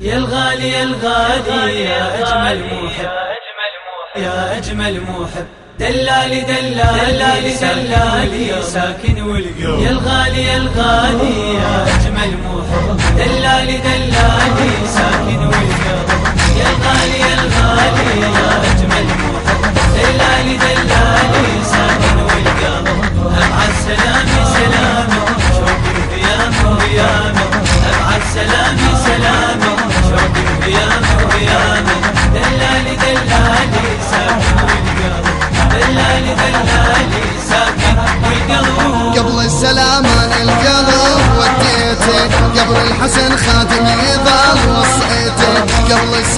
يا الغالي يا الغالي يا أجمل محب. يا أجمل محب. دلالي دلالي دلالي ساكن والقلب. يا الغالي يا الغالي يا أجمل محب. دلالي دلالي ساكن والقلب. يا الغالي يا الغالي يا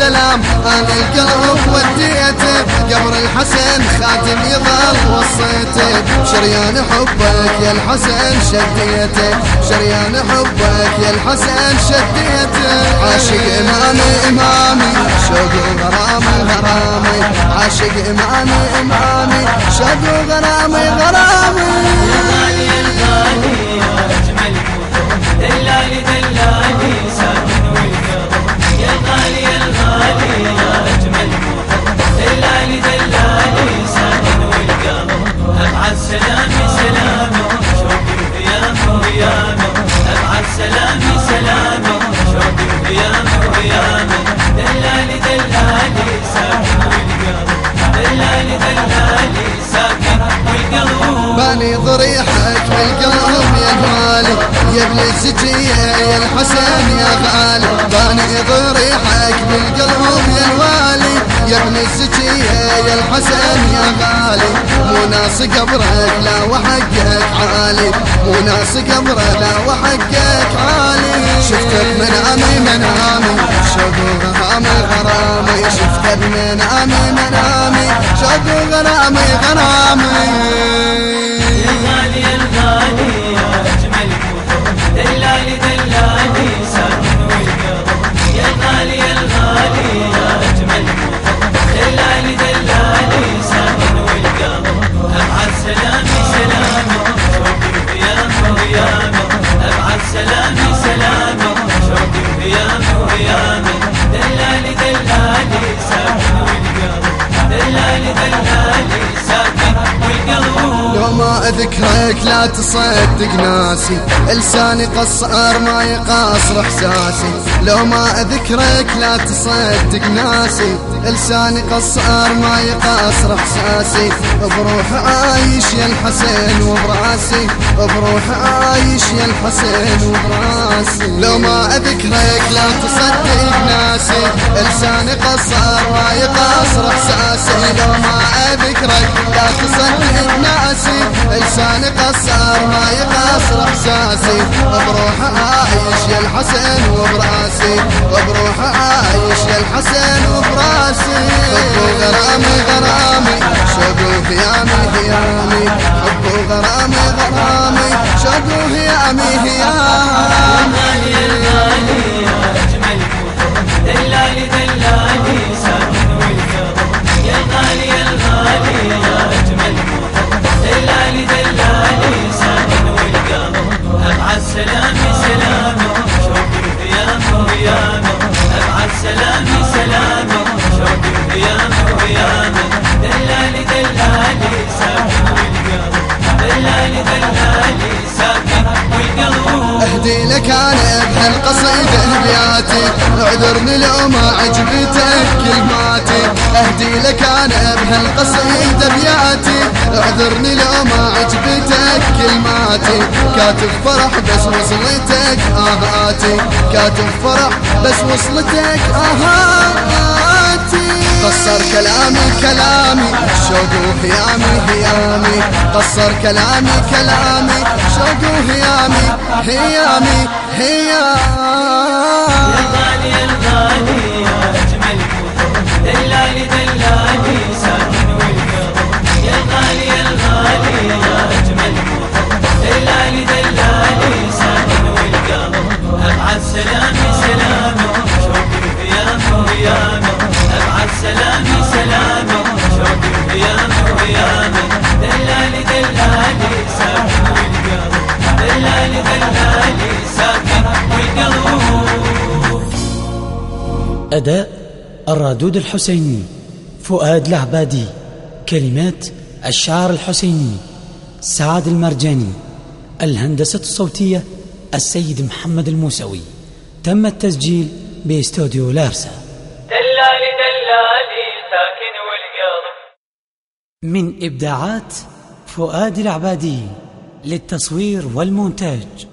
السلام. أنا القلب وديته قبل الحسن خاتم يظل وصيته شريان حبك يا الحسن شديته شريان حبك يا الحسن شديته عاشق إمامي إمامي. شوق غرامي غرامي. عاشق إمامي إمامي. شوق غرامي غرامي. باني ضريحك بالقلب يا غالي. يا ابن الزكية يا الحسن يا غالي. باني ضريحك بالقلب يا الوالي يا ابن الزكية يا الحسن يا غالي. مو ناس قبرك لا وحقك عالي. مو ناس قبرك لا وحقك عالي. شفتك منامي منامي شوق غرامي غرامي. شفتك منامي منامي شوق غرامي غرامي دلالي دلالي ساكن والقلب لو ما أذكرك لا تصدق ناسي. لساني قصار ما يقاصر إحساسي. لو ما أذكرك لا تصدق ناسي. لساني قصار ما يقاصر إحساسي. بروح عايش يا الحسين وبراسي. بروح عايش يا الحسين وبراسي. لو ما أذكرك لا تصدق ناسي. لساني قصار ما يقاصر إحساسي. لو ما اذكرك لا تصدق ناسي لساني قصار ما يقصر إحساسي. بروح عايش يا الحسن وبراسي. بروح عايش يا الحسن وبراسي. حب غرامي غرامي. شوق هيامي هيامي. حب غرامي غرامي. شوق هيامي. الغالي اهدي لك أنا بهالقصيدة ابياتي اعذرني لو ما عجبتك كلماتي. اهدي لك أنا بهالقصيدة ابياتي. اعذرني لو ما عجبتك كلماتي. كاتب فرح بس وصلتك اهاتي كاتب فرح بس وصلتك اهاتي قصر كلامي شوق وهيامي هيامي قصر كلامي كلامي شوق وهيامي هيامي هيامي أداء الرادود الحسيني فؤاد العبادي كلمات الشعر الحسيني سعد المرجاني الهندسة الصوتية السيد محمد الموسوي. تم التسجيل بإستوديو لارسا. دلالي دلالي ساكن والقلب من إبداعات فؤاد العبادي للتصوير والمونتاج.